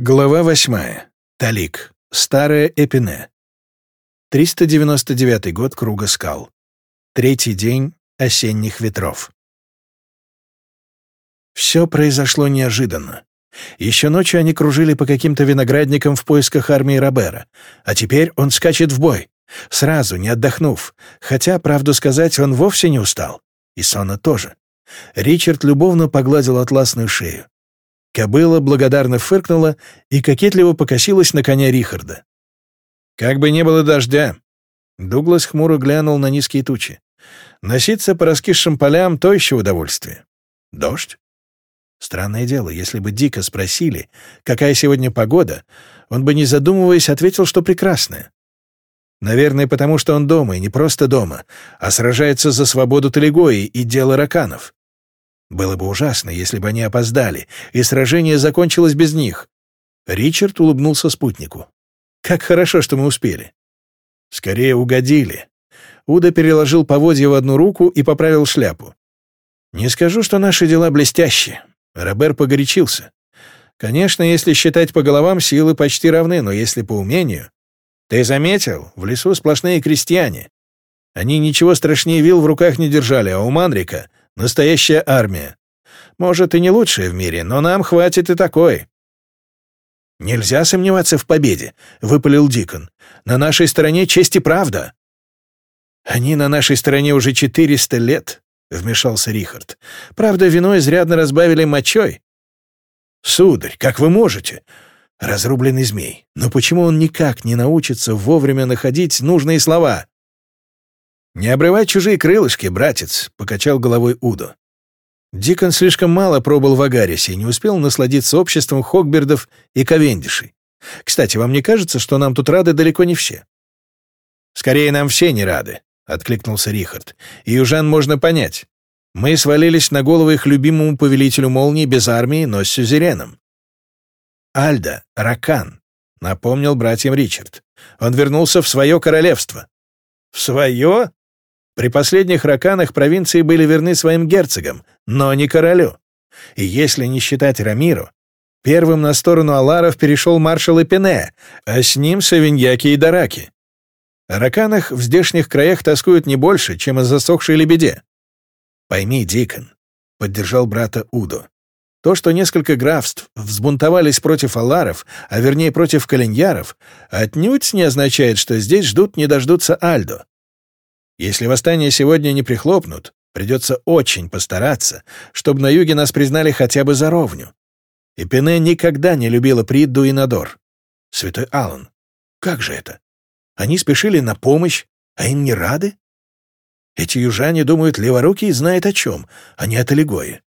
Глава восьмая. Талик. Старая Эпине. 399 год Круга скал. Третий день осенних ветров. Все произошло неожиданно. Еще ночью они кружили по каким-то виноградникам в поисках армии Робера, а теперь он скачет в бой, сразу, не отдохнув, хотя, правду сказать, он вовсе не устал. И Сона тоже. Ричард любовно погладил атласную шею. Кобыла благодарно фыркнула и кокетливо покосилась на коня Рихарда. «Как бы не было дождя!» Дуглас хмуро глянул на низкие тучи. «Носиться по раскисшим полям — то еще удовольствие. Дождь?» Странное дело, если бы Дика спросили, какая сегодня погода, он бы, не задумываясь, ответил, что прекрасная. Наверное, потому что он дома, и не просто дома, а сражается за свободу Талигои и дело раканов. Было бы ужасно, если бы они опоздали, и сражение закончилось без них. Ричард улыбнулся спутнику. «Как хорошо, что мы успели». «Скорее угодили». Уда переложил поводья в одну руку и поправил шляпу. «Не скажу, что наши дела блестящие». Робер погорячился. «Конечно, если считать по головам, силы почти равны, но если по умению...» «Ты заметил? В лесу сплошные крестьяне. Они ничего страшнее вил в руках не держали, а у Манрика Настоящая армия. Может, и не лучшая в мире, но нам хватит и такой». «Нельзя сомневаться в победе», — выпалил Дикон. «На нашей стороне честь и правда». «Они на нашей стороне уже четыреста лет», — вмешался Рихард. «Правда, вино изрядно разбавили мочой». «Сударь, как вы можете?» Разрубленный змей. Но почему он никак не научится вовремя находить нужные слова? «Не обрывай чужие крылышки, братец», — покачал головой Удо. Дикон слишком мало пробыл в Агарисе и не успел насладиться обществом Хогбердов и Ковендишей. Кстати, вам не кажется, что нам тут рады далеко не все? «Скорее, нам все не рады», — откликнулся Рихард. «И южан можно понять. Мы свалились на голову их любимому повелителю молнии без армии, но с сюзереном». «Альда, Ракан», — напомнил братьям Ричард. «Он вернулся в свое королевство». «В свое?» При последних раканах провинции были верны своим герцогам, но не королю. И если не считать Рамиру, первым на сторону Аларов перешел маршал Эпине, а с ним Савиньяки и Дараки. О раканах в здешних краях тоскуют не больше, чем о засохшей лебеде. «Пойми, Дикон», — поддержал брата Удо, то, что несколько графств взбунтовались против аларов, а вернее против калиньяров, отнюдь не означает, что здесь ждут не дождутся Альдо. Если восстание сегодня не прихлопнут, придется очень постараться, чтобы на юге нас признали хотя бы за ровню. И никогда не любила Придду и Надор. Святой Аллан, как же это? Они спешили на помощь, а им не рады? Эти южане думают, леворукий знает о чем, а не о Талигое.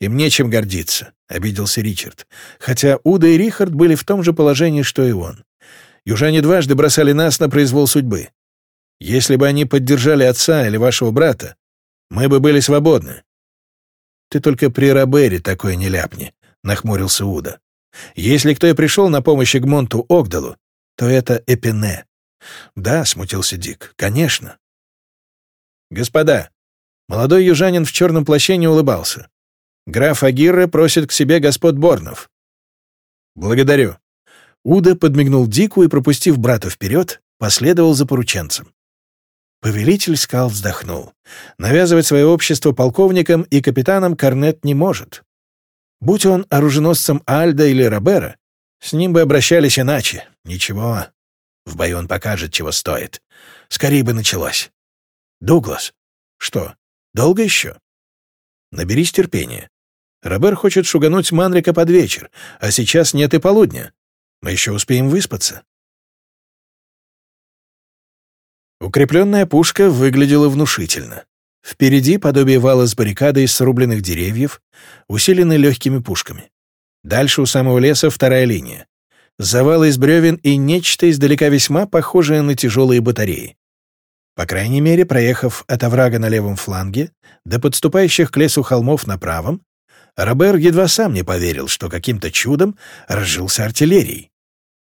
«Им нечем гордиться», — обиделся Ричард, хотя Уда и Рихард были в том же положении, что и он. Южане дважды бросали нас на произвол судьбы. Если бы они поддержали отца или вашего брата, мы бы были свободны. Ты только при Робере такое не ляпни, — нахмурился Уда. Если кто и пришел на помощь Эгмонту Огдалу, то это Эпине. Да, — смутился Дик, — конечно. Господа, молодой южанин в черном плаще не улыбался. Граф Агирре просит к себе господ Борнов. Благодарю. Уда подмигнул Дику и, пропустив брата вперед, последовал за порученцем. Повелитель скал вздохнул. Навязывать свое общество полковникам и капитанам Корнет не может. Будь он оруженосцем Альда или Робера, с ним бы обращались иначе. Ничего, в бою он покажет, чего стоит. Скорее бы началось. Дуглас. Что, долго еще? Наберись терпения. Робер хочет шугануть Манрика под вечер, а сейчас нет и полудня. Мы еще успеем выспаться. Укрепленная пушка выглядела внушительно. Впереди подобие вала с баррикадой из срубленных деревьев, усиленной легкими пушками. Дальше у самого леса вторая линия. Завалы из бревен и нечто издалека весьма похожее на тяжелые батареи. По крайней мере, проехав от оврага на левом фланге до подступающих к лесу холмов на правом, Робер едва сам не поверил, что каким-то чудом разжился артиллерией.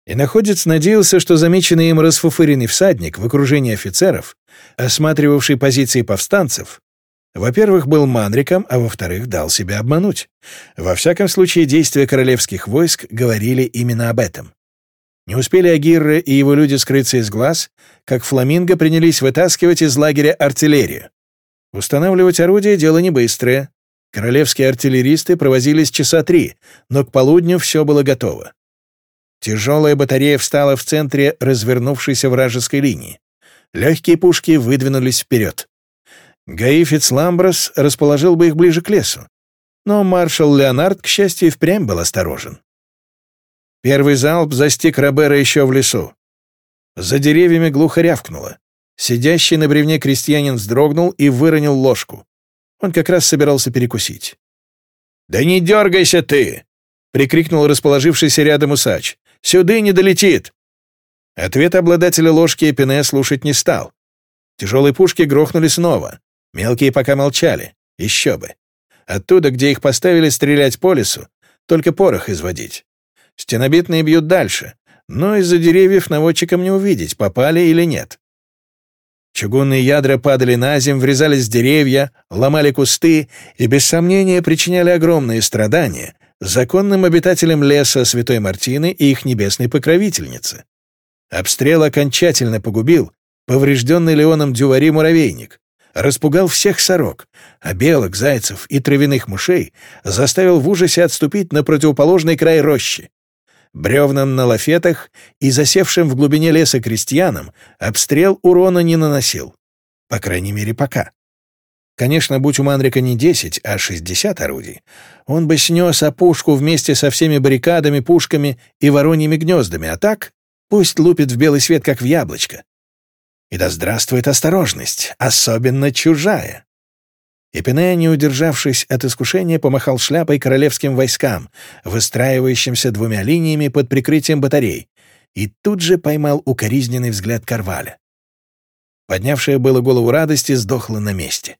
И находец надеялся, что замеченный им расфуфыренный всадник в окружении офицеров, осматривавший позиции повстанцев, Во-первых, был манриком, а во-вторых, дал себя обмануть. Во всяком случае, действия королевских войск говорили именно об этом. Не успели Агирре и его люди скрыться из глаз, как фламинго принялись вытаскивать из лагеря артиллерию. Устанавливать орудие — дело не быстрое. Королевские артиллеристы провозились часа три, но к полудню все было готово. Тяжелая батарея встала в центре развернувшейся вражеской линии. Легкие пушки выдвинулись вперед. Гаифиц Ламброс расположил бы их ближе к лесу. Но маршал Леонард, к счастью, впрямь был осторожен. Первый залп застиг Робера еще в лесу. За деревьями глухо рявкнуло. Сидящий на бревне крестьянин вздрогнул и выронил ложку. Он как раз собирался перекусить. «Да не дергайся ты!» — прикрикнул расположившийся рядом усач. «Сюда не долетит!» Ответ обладателя ложки Эпине слушать не стал. Тяжелые пушки грохнули снова. Мелкие пока молчали. Еще бы. Оттуда, где их поставили стрелять по лесу, только порох изводить. Стенобитные бьют дальше, но из-за деревьев наводчикам не увидеть, попали или нет. Чугунные ядра падали на земь, врезались в деревья, ломали кусты и, без сомнения, причиняли огромные страдания законным обитателям леса Святой Мартины и их небесной покровительницы. Обстрел окончательно погубил поврежденный Леоном Дювари муравейник, распугал всех сорок, а белок, зайцев и травяных мышей заставил в ужасе отступить на противоположный край рощи. Бревнам на лафетах и засевшим в глубине леса крестьянам обстрел урона не наносил. По крайней мере, пока. Конечно, будь у Манрика не 10, а 60 орудий, он бы снес опушку вместе со всеми баррикадами, пушками и вороньими гнездами, а так пусть лупит в белый свет, как в яблочко. И да здравствует осторожность, особенно чужая. Эпине, не удержавшись от искушения, помахал шляпой королевским войскам, выстраивающимся двумя линиями под прикрытием батарей, и тут же поймал укоризненный взгляд Карваля. Поднявшая было голову радости сдохла на месте.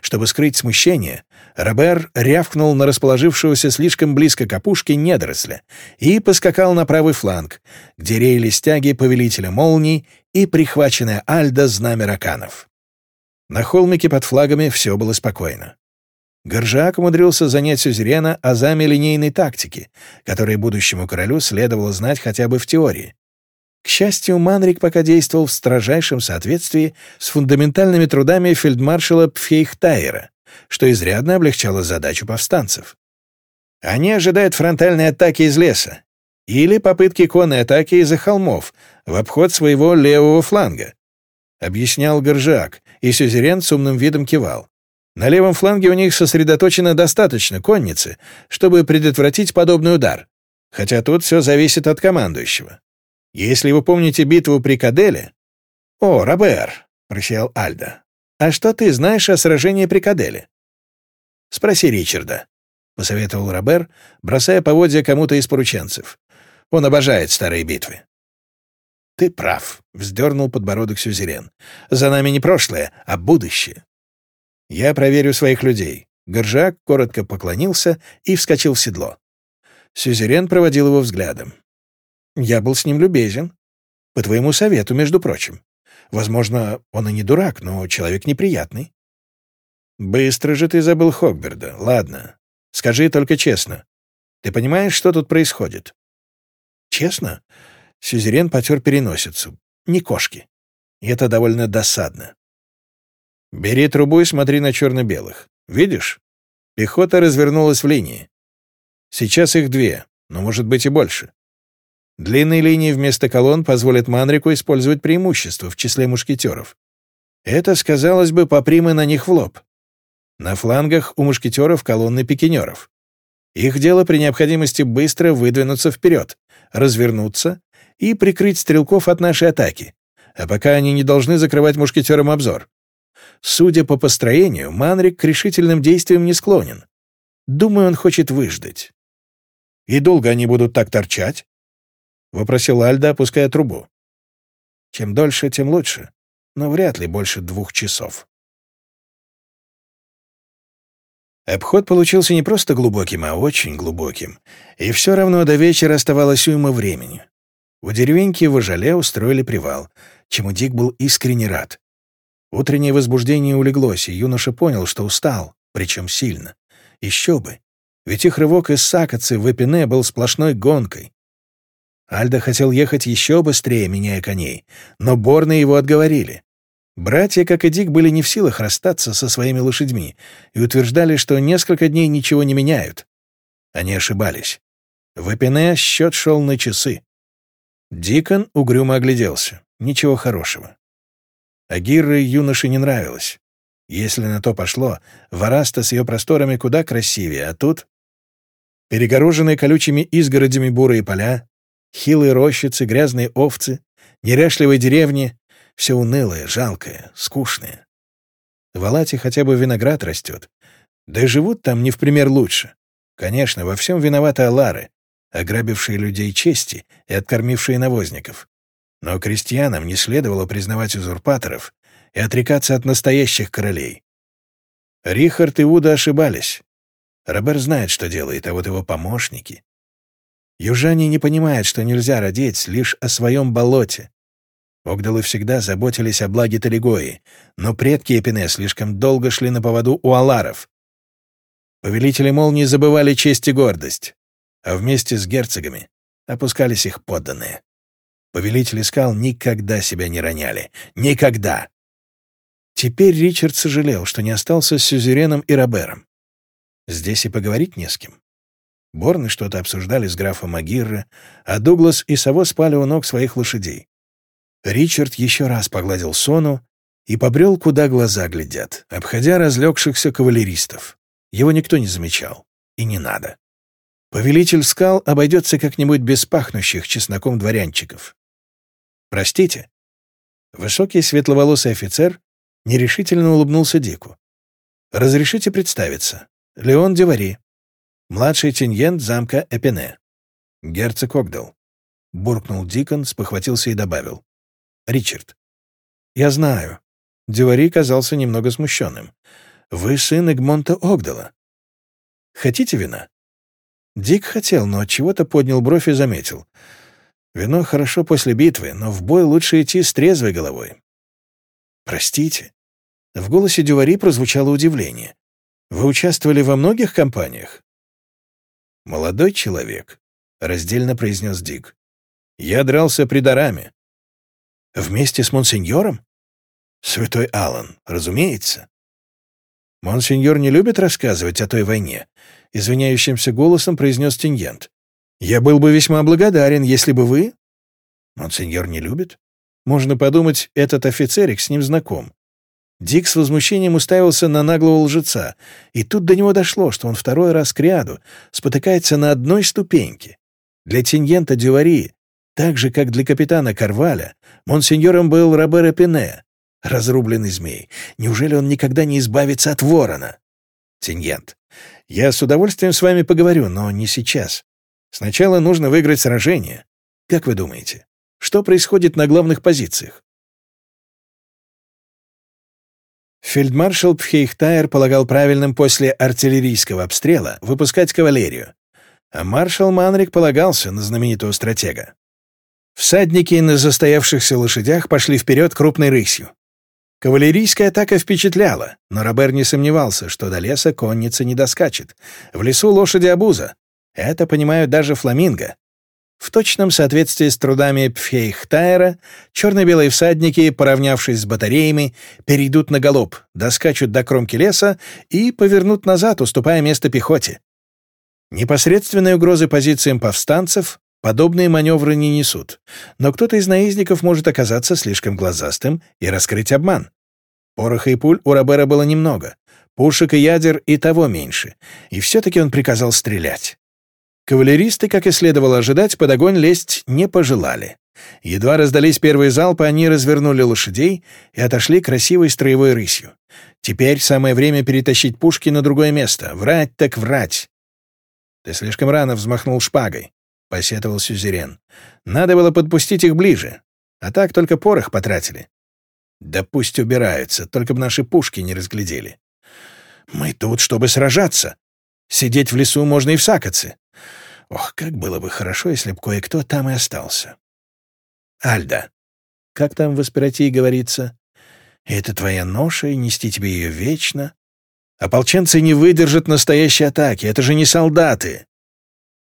Чтобы скрыть смущение, Робер рявкнул на расположившегося слишком близко к опушке недоросля и поскакал на правый фланг, где реяли стяги повелителя молний и прихваченная Альда знамя раканов. На холмике под флагами все было спокойно. Горжак умудрился занять сюзерена азами линейной тактики, которой будущему королю следовало знать хотя бы в теории. К счастью, Манрик пока действовал в строжайшем соответствии с фундаментальными трудами фельдмаршала Пфейхтайера, что изрядно облегчало задачу повстанцев. Они ожидают фронтальной атаки из леса или попытки конной атаки из-за холмов в обход своего левого фланга, объяснял Горжак, и Сюзерен с умным видом кивал. На левом фланге у них сосредоточено достаточно конницы, чтобы предотвратить подобный удар, хотя тут все зависит от командующего. Если вы помните битву при Каделе... «О, Робер!» — просиял Альда. «А что ты знаешь о сражении при Каделе?» «Спроси Ричарда», — посоветовал Робер, бросая поводья кому-то из порученцев. «Он обожает старые битвы». «Ты прав», — вздернул подбородок Сюзерен. «За нами не прошлое, а будущее». «Я проверю своих людей». Горжак коротко поклонился и вскочил в седло. Сюзерен проводил его взглядом. «Я был с ним любезен. По твоему совету, между прочим. Возможно, он и не дурак, но человек неприятный». «Быстро же ты забыл Хогберда. Ладно. Скажи только честно. Ты понимаешь, что тут происходит?» «Честно?» Сюзерен потер переносицу. Не кошки. И это довольно досадно. Бери трубу и смотри на черно-белых. Видишь? Пехота развернулась в линии. Сейчас их две, но может быть и больше. Длинные линии вместо колонн позволят Манрику использовать преимущество в числе мушкетеров. Это сказалось бы попримы на них в лоб. На флангах у мушкетеров колонны пикинеров. Их дело при необходимости быстро выдвинуться вперед, развернуться и прикрыть стрелков от нашей атаки, а пока они не должны закрывать мушкетерам обзор. Судя по построению, Манрик к решительным действиям не склонен. Думаю, он хочет выждать. «И долго они будут так торчать?» — вопросил Альда, опуская трубу. «Чем дольше, тем лучше, но вряд ли больше двух часов». Обход получился не просто глубоким, а очень глубоким, и все равно до вечера оставалось уйма времени. У деревеньки в Ожале устроили привал, чему Дик был искренне рад. Утреннее возбуждение улеглось, и юноша понял, что устал, причем сильно. Еще бы, ведь их рывок из Сакоцы в Эпине был сплошной гонкой. Альда хотел ехать еще быстрее, меняя коней, но Борны его отговорили. Братья, как и Дик, были не в силах расстаться со своими лошадьми и утверждали, что несколько дней ничего не меняют. Они ошибались. В Эпине счет шел на часы. Дикон угрюмо огляделся. Ничего хорошего. Агирре юноше не нравилось. Если на то пошло, Вараста с ее просторами куда красивее, а тут... Перегороженные колючими изгородями бурые поля, хилые рощицы, грязные овцы, неряшливые деревни — все унылое, жалкое, скучное. В Алате хотя бы виноград растет. Да и живут там не в пример лучше. Конечно, во всем виноваты Алары, ограбившие людей чести и откормившие навозников. Но крестьянам не следовало признавать узурпаторов и отрекаться от настоящих королей. Рихард и Уда ошибались. Робер знает, что делает, а вот его помощники... Южане не понимают, что нельзя родить лишь о своем болоте. Огдалы всегда заботились о благе Талигои, но предки Эпине слишком долго шли на поводу у аларов. Повелители молнии забывали честь и гордость, а вместе с герцогами опускались их подданные. Повелители скал никогда себя не роняли. Никогда! Теперь Ричард сожалел, что не остался с Сюзереном и Робером. Здесь и поговорить не с кем. Борны что-то обсуждали с графом Агирра, а Дуглас и Саво спали у ног своих лошадей. Ричард еще раз погладил Сону и побрел, куда глаза глядят, обходя разлегшихся кавалеристов. Его никто не замечал. И не надо. Повелитель скал обойдется как-нибудь без пахнущих чесноком дворянчиков. «Простите». Высокий светловолосый офицер нерешительно улыбнулся Дику. «Разрешите представиться. Леон Девари, младший теньент замка Эпене. Герцог Огдал». Буркнул Дикон, спохватился и добавил. «Ричард». «Я знаю». Девари казался немного смущенным. «Вы сын Эгмонта Огдала. Хотите вина?» Дик хотел, но от чего то поднял бровь и заметил — Вино хорошо после битвы, но в бой лучше идти с трезвой головой. Простите. В голосе Дювари прозвучало удивление. Вы участвовали во многих кампаниях? Молодой человек, раздельно произнес Дик. Я дрался при Дараме. Вместе с монсеньором? Святой Аллан, разумеется. Монсеньор не любит рассказывать о той войне, извиняющимся голосом произнес Тиньент. Я был бы весьма благодарен, если бы вы... Монсеньор не любит? Можно подумать, этот офицерик с ним знаком. Дик с возмущением уставился на наглого лжеца, и тут до него дошло, что он второй раз к ряду спотыкается на одной ступеньке. Для Тиньента Дювари, так же, как для капитана Карваля, монсеньором был Роберо Пене, разрубленный змей. Неужели он никогда не избавится от ворона? Тиньент, я с удовольствием с вами поговорю, но не сейчас. Сначала нужно выиграть сражение. Как вы думаете, что происходит на главных позициях? Фельдмаршал Пхейхтайр полагал правильным после артиллерийского обстрела выпускать кавалерию, а маршал Манрик полагался на знаменитого стратега. Всадники на застоявшихся лошадях пошли вперед крупной рысью. Кавалерийская атака впечатляла, но Робер не сомневался, что до леса конница не доскачет. В лесу лошади обуза, это понимают даже фламинго. В точном соответствии с трудами Пфейхтайра, черно-белые всадники, поравнявшись с батареями, перейдут на галоп, доскачут до кромки леса и повернут назад, уступая место пехоте. Непосредственной угрозы позициям повстанцев подобные маневры не несут, но кто-то из наездников может оказаться слишком глазастым и раскрыть обман. Пороха и пуль у Робера было немного, пушек и ядер и того меньше, и все-таки он приказал стрелять. Кавалеристы, как и следовало ожидать, под огонь лезть не пожелали. Едва раздались первые залпы, они развернули лошадей и отошли красивой строевой рысью. Теперь самое время перетащить пушки на другое место. Врать так врать. «Ты слишком рано взмахнул шпагой», — посетовал Сюзерен. «Надо было подпустить их ближе. А так только порох потратили». «Да пусть убираются, только бы наши пушки не разглядели». «Мы тут, чтобы сражаться. Сидеть в лесу можно и в Сакоце. Ох, как было бы хорошо, если б кое-кто там и остался. Альда. Как там в аспиратии говорится? Это твоя ноша, и нести тебе ее вечно. Ополченцы не выдержат настоящей атаки, это же не солдаты.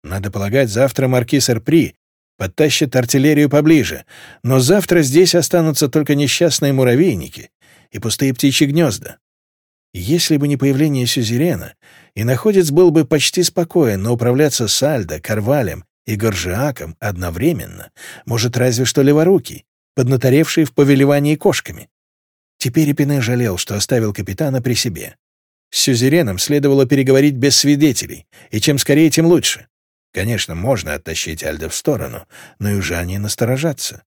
Надо полагать, завтра маркиз Эрпри подтащит артиллерию поближе, но завтра здесь останутся только несчастные муравейники и пустые птичьи гнезда. Если бы не появление Сюзерена, и находец был бы почти спокоен, но управляться Сальдо, Карвалем и Горжиаком одновременно может разве что леворукий, поднаторевший в повелевании кошками. Теперь Эпине жалел, что оставил капитана при себе. С Сюзереном следовало переговорить без свидетелей, и чем скорее, тем лучше. Конечно, можно оттащить Альда в сторону, но уже они насторожатся.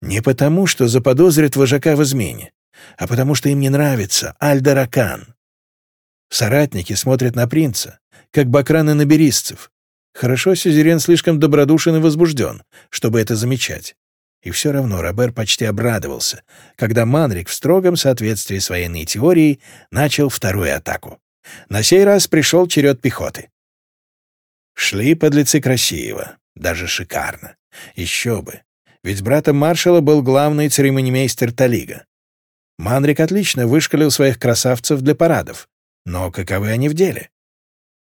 Не потому, что заподозрят вожака в измене, а потому что им не нравится Альда Ракан. Соратники смотрят на принца, как бакраны на беристцев. Хорошо, Сюзерен слишком добродушен и возбужден, чтобы это замечать. И все равно Робер почти обрадовался, когда Манрик в строгом соответствии с военной теорией начал вторую атаку. На сей раз пришел черед пехоты. Шли подлецы красиво, даже шикарно. Еще бы. Ведь братом маршала был главный церемонимейстер Талига. Манрик отлично вышкалил своих красавцев для парадов. Но каковы они в деле?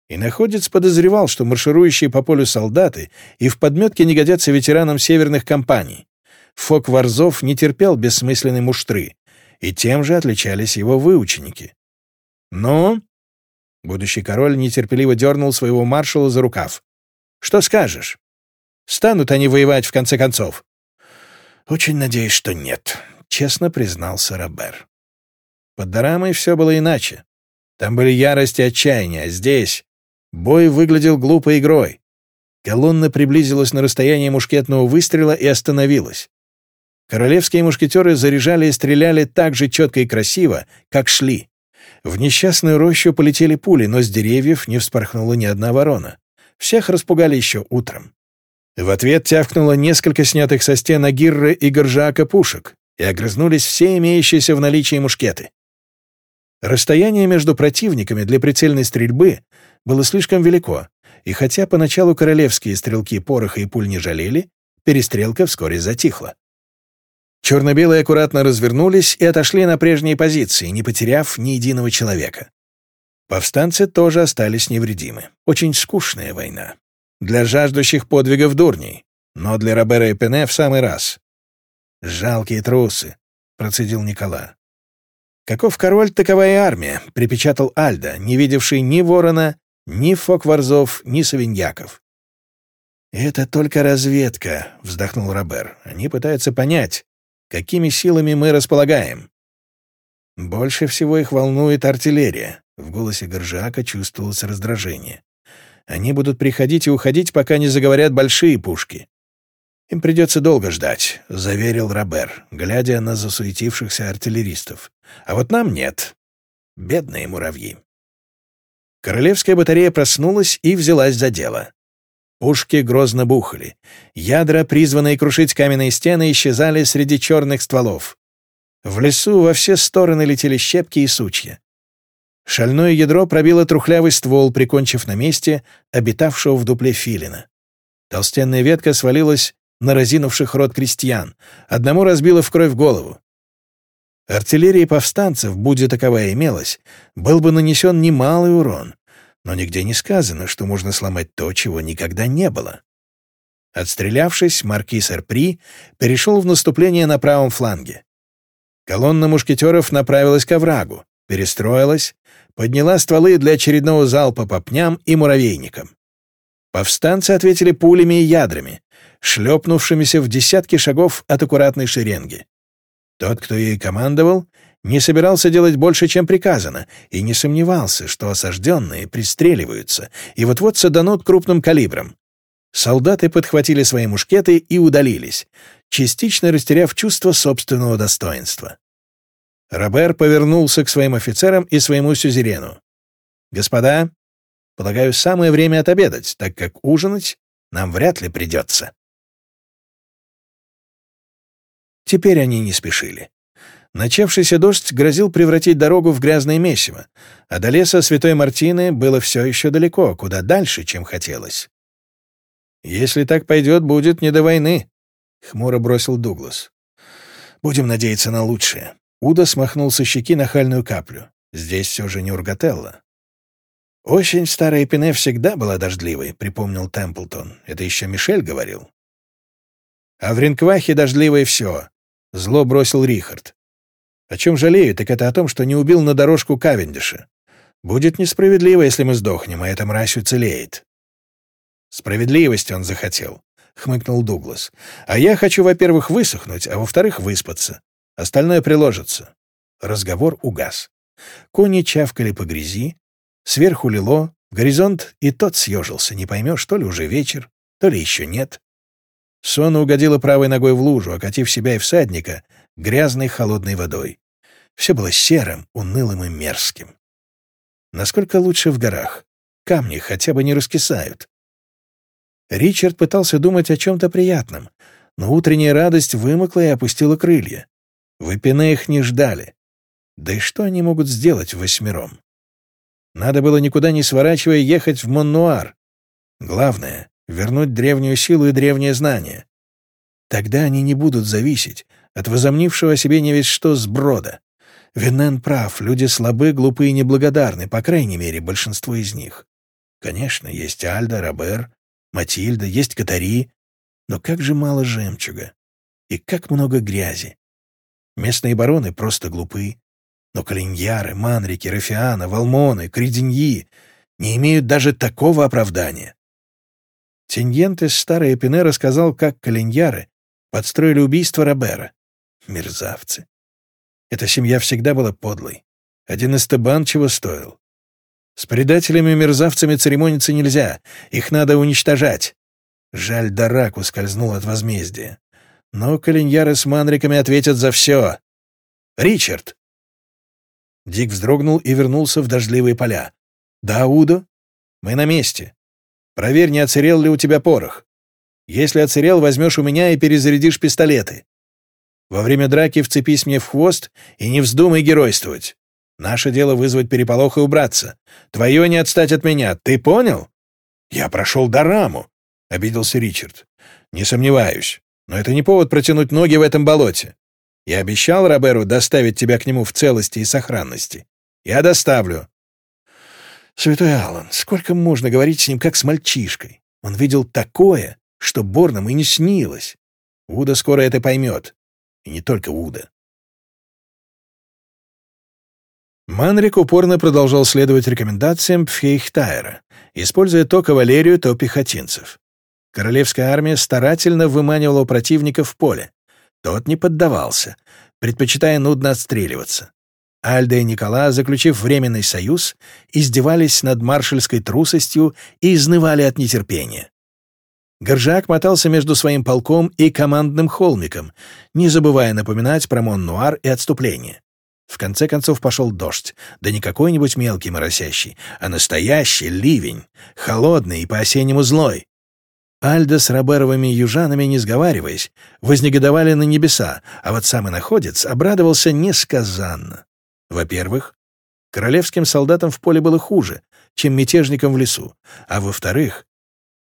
И находец подозревал, что марширующие по полю солдаты и в подметке не годятся ветеранам северных компаний. Фок Варзов не терпел бессмысленной муштры, и тем же отличались его выученики. Но будущий король нетерпеливо дернул своего маршала за рукав. «Что скажешь? Станут они воевать в конце концов?» «Очень надеюсь, что нет», — честно признался Робер. Под Дорамой все было иначе. Там были ярость и отчаяние, а здесь бой выглядел глупой игрой. Колонна приблизилась на расстояние мушкетного выстрела и остановилась. Королевские мушкетеры заряжали и стреляли так же четко и красиво, как шли. В несчастную рощу полетели пули, но с деревьев не вспорхнула ни одна ворона. Всех распугали еще утром. В ответ тявкнуло несколько снятых со стен Агирры и Горжака пушек, и огрызнулись все имеющиеся в наличии мушкеты. Расстояние между противниками для прицельной стрельбы было слишком велико, и хотя поначалу королевские стрелки пороха и пуль не жалели, перестрелка вскоре затихла. Черно-белые аккуратно развернулись и отошли на прежние позиции, не потеряв ни единого человека. Повстанцы тоже остались невредимы. Очень скучная война. Для жаждущих подвигов дурней, но для Робера и Пене в самый раз. «Жалкие трусы», — процедил Никола. «Каков король, такова и армия», — припечатал Альда, не видевший ни ворона, ни фокварзов, ни савиньяков. «Это только разведка», — вздохнул Робер. «Они пытаются понять, какими силами мы располагаем». «Больше всего их волнует артиллерия», — в голосе Горжака чувствовалось раздражение. «Они будут приходить и уходить, пока не заговорят большие пушки. «Им придется долго ждать», — заверил Робер, глядя на засуетившихся артиллеристов. «А вот нам нет. Бедные муравьи». Королевская батарея проснулась и взялась за дело. Пушки грозно бухали. Ядра, призванные крушить каменные стены, исчезали среди черных стволов. В лесу во все стороны летели щепки и сучья. Шальное ядро пробило трухлявый ствол, прикончив на месте обитавшего в дупле филина. Толстенная ветка свалилась на разинувших рот крестьян. Одному разбило в кровь голову. Артиллерии повстанцев, будь таковая имелась, был бы нанесен немалый урон, но нигде не сказано, что можно сломать то, чего никогда не было. Отстрелявшись, маркиз Эрпри перешел в наступление на правом фланге. Колонна мушкетеров направилась к оврагу, перестроилась, подняла стволы для очередного залпа по пням и муравейникам. Повстанцы ответили пулями и ядрами, шлепнувшимися в десятки шагов от аккуратной шеренги. Тот, кто ей командовал, не собирался делать больше, чем приказано, и не сомневался, что осажденные пристреливаются и вот-вот саданут крупным калибром. Солдаты подхватили свои мушкеты и удалились, частично растеряв чувство собственного достоинства. Робер повернулся к своим офицерам и своему сюзерену. «Господа, полагаю, самое время отобедать, так как ужинать нам вряд ли придется». Теперь они не спешили. Начавшийся дождь грозил превратить дорогу в грязное месиво, а до леса Святой Мартины было все еще далеко, куда дальше, чем хотелось. «Если так пойдет, будет не до войны», — хмуро бросил Дуглас. «Будем надеяться на лучшее. Уда смахнул со щеки нахальную каплю. Здесь все же не Ургателла. «Очень старая Пине всегда была дождливой», — припомнил Темплтон. «Это еще Мишель говорил». «А в Ринквахе дождливое все», — зло бросил Рихард. «О чем жалею, так это о том, что не убил на дорожку Кавендиша. Будет несправедливо, если мы сдохнем, а эта мразь уцелеет». «Справедливости он захотел», — хмыкнул Дуглас. «А я хочу, во-первых, высохнуть, а во-вторых, выспаться. Остальное приложится». Разговор угас. Кони чавкали по грязи, сверху лило, горизонт и тот съежился, не поймешь, то ли уже вечер, то ли еще нет. Сона угодила правой ногой в лужу, окатив себя и всадника грязной холодной водой. Все было серым, унылым и мерзким. Насколько лучше в горах? Камни хотя бы не раскисают. Ричард пытался думать о чем-то приятном, но утренняя радость вымокла и опустила крылья. Выпины их не ждали. Да и что они могут сделать восьмером? Надо было никуда не сворачивая ехать в Моннуар. Главное — вернуть древнюю силу и древнее знание. Тогда они не будут зависеть от возомнившего себе не весь что сброда. Винен прав, люди слабы, глупы и неблагодарны, по крайней мере, большинство из них. Конечно, есть Альда, Робер, Матильда, есть Катари, но как же мало жемчуга и как много грязи. Местные бароны просто глупы, но калиньяры, манрики, рафиана, валмоны, криденьи не имеют даже такого оправдания. Тиньент из Старой Эпине рассказал, как калиньяры подстроили убийство Робера. Мерзавцы. Эта семья всегда была подлой. Один из Тебан чего стоил. С предателями и мерзавцами церемониться нельзя, их надо уничтожать. Жаль, Дарак ускользнул от возмездия. Но Калиньяры с Манриками ответят за все. «Ричард!» Дик вздрогнул и вернулся в дождливые поля. «Да, Удо? Мы на месте. Проверь, не оцерел ли у тебя порох. Если оцерел, возьмешь у меня и перезарядишь пистолеты. Во время драки вцепись мне в хвост и не вздумай геройствовать. Наше дело вызвать переполох и убраться. Твое не отстать от меня. Ты понял? Я прошел Дораму, — обиделся Ричард. Не сомневаюсь. Но это не повод протянуть ноги в этом болоте. Я обещал Роберу доставить тебя к нему в целости и сохранности. Я доставлю. Святой Аллан, сколько можно говорить с ним, как с мальчишкой? Он видел такое, что Борнам и не снилось. Уда скоро это поймет. И не только Уда. Манрик упорно продолжал следовать рекомендациям Пфейхтайра, используя то кавалерию, то пехотинцев. Королевская армия старательно выманивала противника в поле. Тот не поддавался, предпочитая нудно отстреливаться. Альда и Никола, заключив временный союз, издевались над маршальской трусостью и изнывали от нетерпения. Горжак мотался между своим полком и командным холмиком, не забывая напоминать про Мон-Нуар и отступление. В конце концов пошел дождь, да не какой-нибудь мелкий моросящий, а настоящий ливень, холодный и по-осеннему злой. Альда с Роберовыми южанами, не сговариваясь, вознегодовали на небеса, а вот сам иноходец обрадовался несказанно. Во-первых, королевским солдатам в поле было хуже, чем мятежникам в лесу, а во-вторых,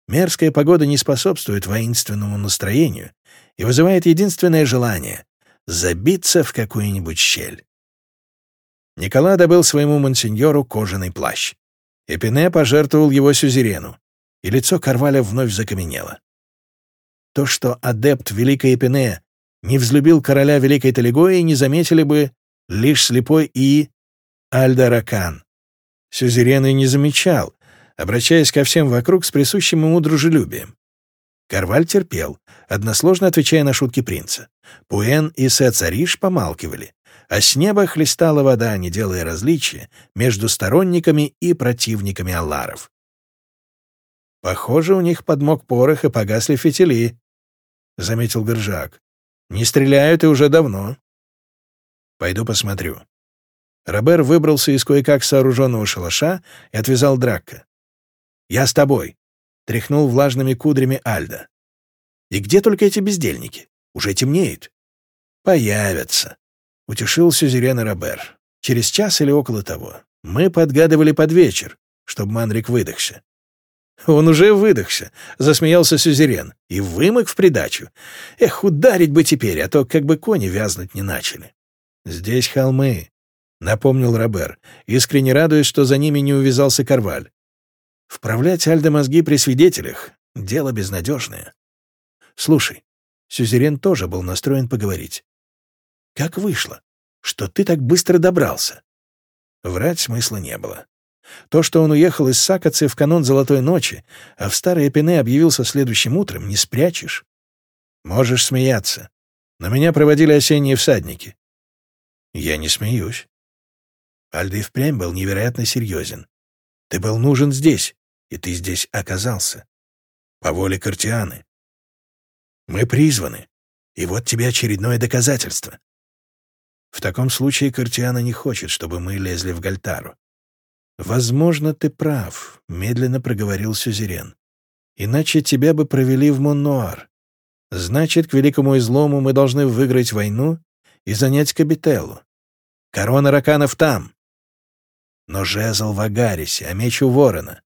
мерзкая погода не способствует воинственному настроению и вызывает единственное желание — забиться в какую-нибудь щель. Никола добыл своему монсеньору кожаный плащ. Эпине пожертвовал его сюзерену, и лицо Карваля вновь закаменело. То, что адепт Великой Эпине не взлюбил короля Великой Талигои, не заметили бы лишь слепой и Альдаракан. Сюзерен и не замечал, обращаясь ко всем вокруг с присущим ему дружелюбием. Карваль терпел, односложно отвечая на шутки принца. Пуэн и Сецариш помалкивали, а с неба хлестала вода, не делая различия между сторонниками и противниками алларов. «Похоже, у них подмок порох и погасли фитили», — заметил Горжак. «Не стреляют и уже давно». «Пойду посмотрю». Робер выбрался из кое-как сооруженного шалаша и отвязал Дракка. «Я с тобой», — тряхнул влажными кудрями Альда. «И где только эти бездельники? Уже темнеет». «Появятся», — утешил сюзерен Робер. «Через час или около того. Мы подгадывали под вечер, чтобы Манрик выдохся». «Он уже выдохся», — засмеялся сюзерен. «И вымок в придачу. Эх, ударить бы теперь, а то как бы кони вязнуть не начали». «Здесь холмы», — напомнил Робер, искренне радуясь, что за ними не увязался Карваль. «Вправлять Альдо мозги при свидетелях — дело безнадежное. Слушай, Сюзерен тоже был настроен поговорить. Как вышло, что ты так быстро добрался?» Врать смысла не было. То, что он уехал из Сакоцы в канун Золотой ночи, а в Старой Пене объявился следующим утром, не спрячешь. Можешь смеяться. Но меня проводили осенние всадники. Я не смеюсь. Альда и впрямь был невероятно серьезен. Ты был нужен здесь, и ты здесь оказался. По воле Картианы. Мы призваны, и вот тебе очередное доказательство. В таком случае Картиана не хочет, чтобы мы лезли в Гальтару. «Возможно, ты прав», — медленно проговорил Сюзерен. «Иначе тебя бы провели в Моннуар. Значит, к великому излому мы должны выиграть войну и занять Кабителлу. Корона раканов там. Но жезл в Агарисе, а меч у ворона.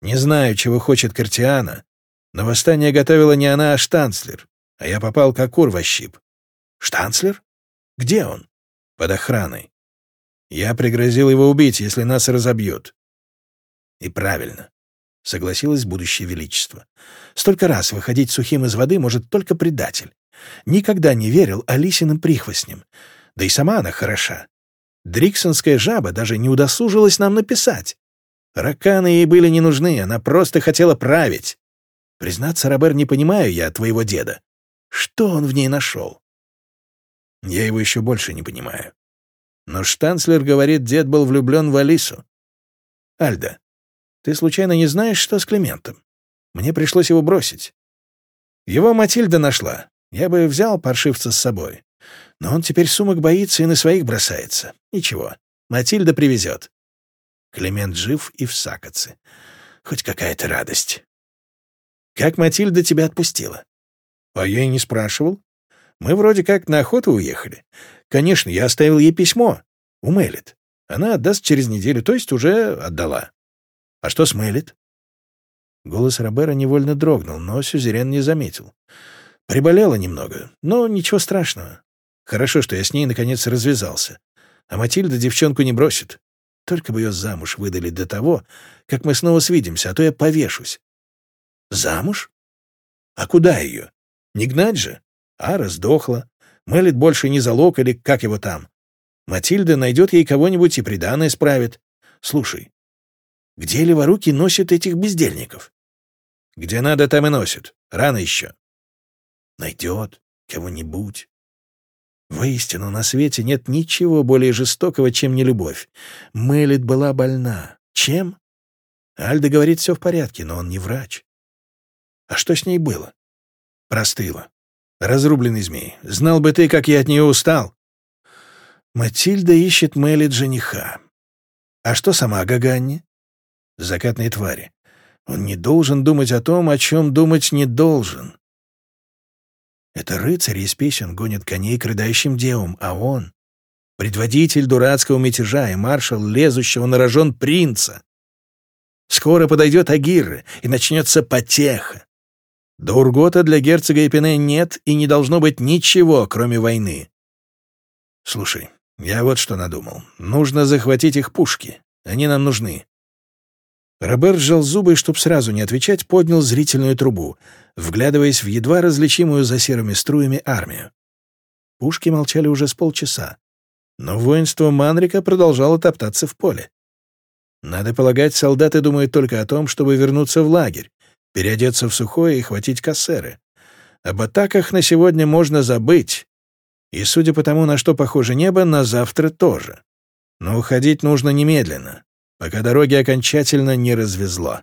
Не знаю, чего хочет Картиана, но восстание готовила не она, а штанцлер, а я попал как кур во щип. Штанцлер? Где он? Под охраной. Я пригрозил его убить, если нас разобьют. И правильно, — согласилось будущее величество. Столько раз выходить сухим из воды может только предатель. Никогда не верил Алисиным прихвостням. Да и сама она хороша. Дриксонская жаба даже не удосужилась нам написать. Раканы ей были не нужны, она просто хотела править. Признаться, Робер, не понимаю я твоего деда. Что он в ней нашел? Я его еще больше не понимаю. Но штанцлер говорит, дед был влюблен в Алису. Альда, ты случайно не знаешь, что с Климентом? Мне пришлось его бросить. Его Матильда нашла. Я бы взял паршивца с собой. Но он теперь сумок боится и на своих бросается. Ничего, Матильда привезет. Климент жив и в Сакоце. Хоть какая-то радость. Как Матильда тебя отпустила? А я и не спрашивал. Мы вроде как на охоту уехали. Конечно, я оставил ей письмо. У Мелит. Она отдаст через неделю, то есть уже отдала. А что с Мелит? Голос Робера невольно дрогнул, но Сюзерен не заметил. Приболела немного, но ничего страшного. Хорошо, что я с ней наконец развязался. А Матильда девчонку не бросит. Только бы ее замуж выдали до того, как мы снова свидимся, а то я повешусь. Замуж? А куда ее? Не гнать же? Ара сдохла. Мелит больше не залог или как его там. Матильда найдет ей кого-нибудь и приданное справит. Слушай, где леворуки носят этих бездельников? Где надо, там и носит. Рано еще. Найдет кого-нибудь. Воистину, на свете нет ничего более жестокого, чем нелюбовь. Мелит была больна. Чем? Альда говорит, все в порядке, но он не врач. А что с ней было? Простыла. Разрубленный змей. Знал бы ты, как я от нее устал. Матильда ищет Мелит жениха. А что сама Гаганни? Закатные твари. Он не должен думать о том, о чем думать не должен. Это рыцарь из песен гонит коней к рыдающим девам, а он — предводитель дурацкого мятежа и маршал, лезущего на рожон принца. Скоро подойдет Агирre, и начнется потеха. До Ургота для герцога Эпине нет и не должно быть ничего, кроме войны. Слушай, я вот что надумал. Нужно захватить их пушки. Они нам нужны. Роберт сжал зубы и, чтоб сразу не отвечать, поднял зрительную трубу, вглядываясь в едва различимую за серыми струями армию. Пушки молчали уже с полчаса, но воинство Манрика продолжало топтаться в поле. Надо полагать, солдаты думают только о том, чтобы вернуться в лагерь, переодеться в сухое и хватить кассеры. Об атаках на сегодня можно забыть. И, судя по тому, на что похоже небо, на завтра тоже. Но уходить нужно немедленно, пока дороги окончательно не развезло.